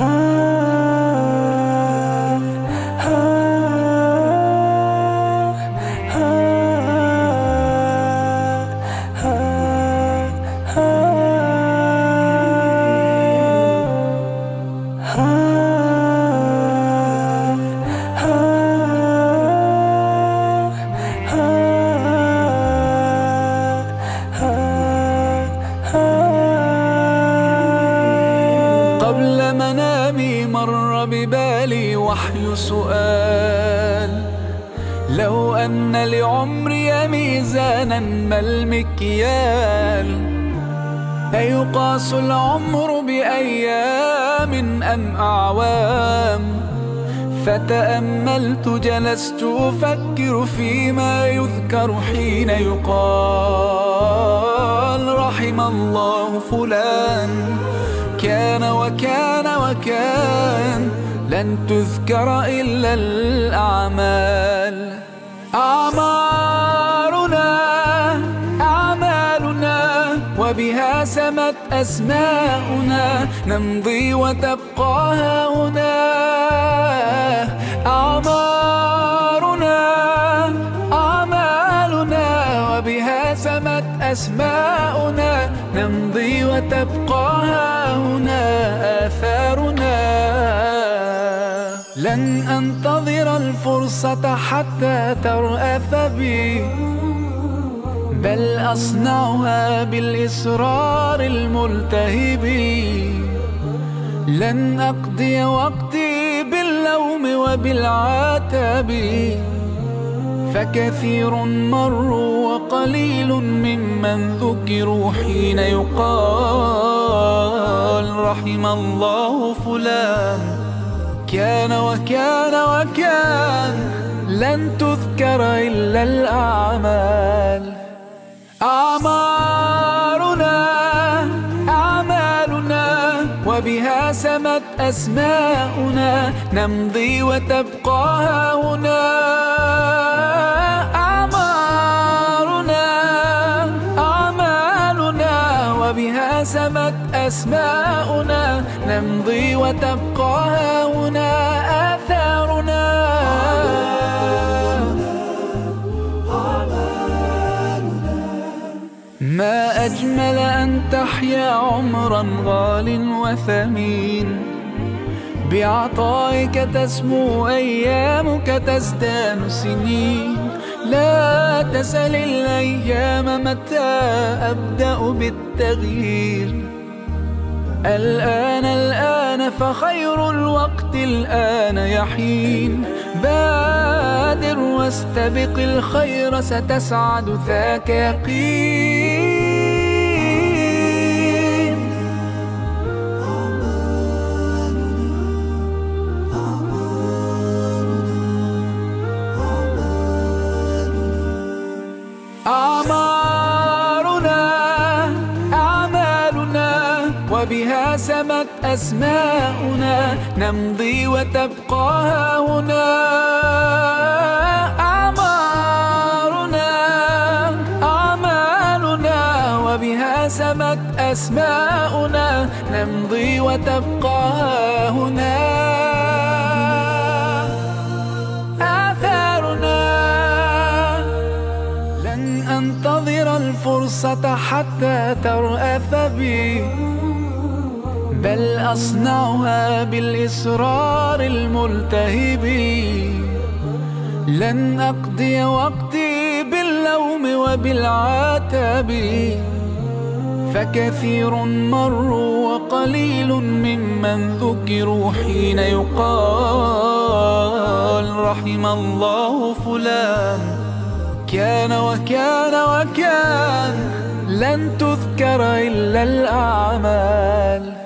Oh. ببالي وحي سؤال. لو أن لعمري ميزانا ما المكيال. أيقاس العمر بأيام أم أعوام؟ فتأملت جلست أفكر فيما يذكر حين يقال. رحم الله فلان. كان وكان وكان. لن تذكر إلا الأعمال. أعمارنا أعمالنا وبها سمت أسماؤنا. نمضي وتبقى هنا أعمارنا أعمالنا وبها سمت أسماؤنا. نمضي وتبقى هنا آثارنا. لن أنتظر الفرصة حتى ترأف بي بل أصنعها بالإصرار الملتهب. لن أقضي وقتي باللوم وبالعتاب. فكثير مروا وقليل ممن ذكروا حين يقال رحم الله فلان. كان وكان وكان لن تذكر إلا الأعمال. أعمارنا أعمالنا وبها سمت أسماؤنا. نمضي وتبقى هنا أعمارنا أعمالنا وبها سمت أسماؤنا. نمضي وتبقى هنا ما أجمل أن تحيا عمرا غال وثمين. بعطائك تسمو أيامك تزدان سنين. لا تسل الأيام متى أبدأ بالتغيير. الآن الآن فخير الوقت الآن يحين. بادر واستبق الخير ستسعد ذاك يقين. أعمارنا أعمالنا وبها سمت أسماؤنا نمضي وتبقى هنا أعمارنا أعمالنا وبها سمت أسماؤنا نمضي وتبقى هنا الفرصة حتى ترأف بي. بل أصنعها بالإصرار الملتهب. لن أقضي وقتي باللوم وبالعتاب. فكثير مروا وقليل ممن ذكروا حين يقال رحم الله فلان. كان وكان وكان لن تذكر إلا الأعمال.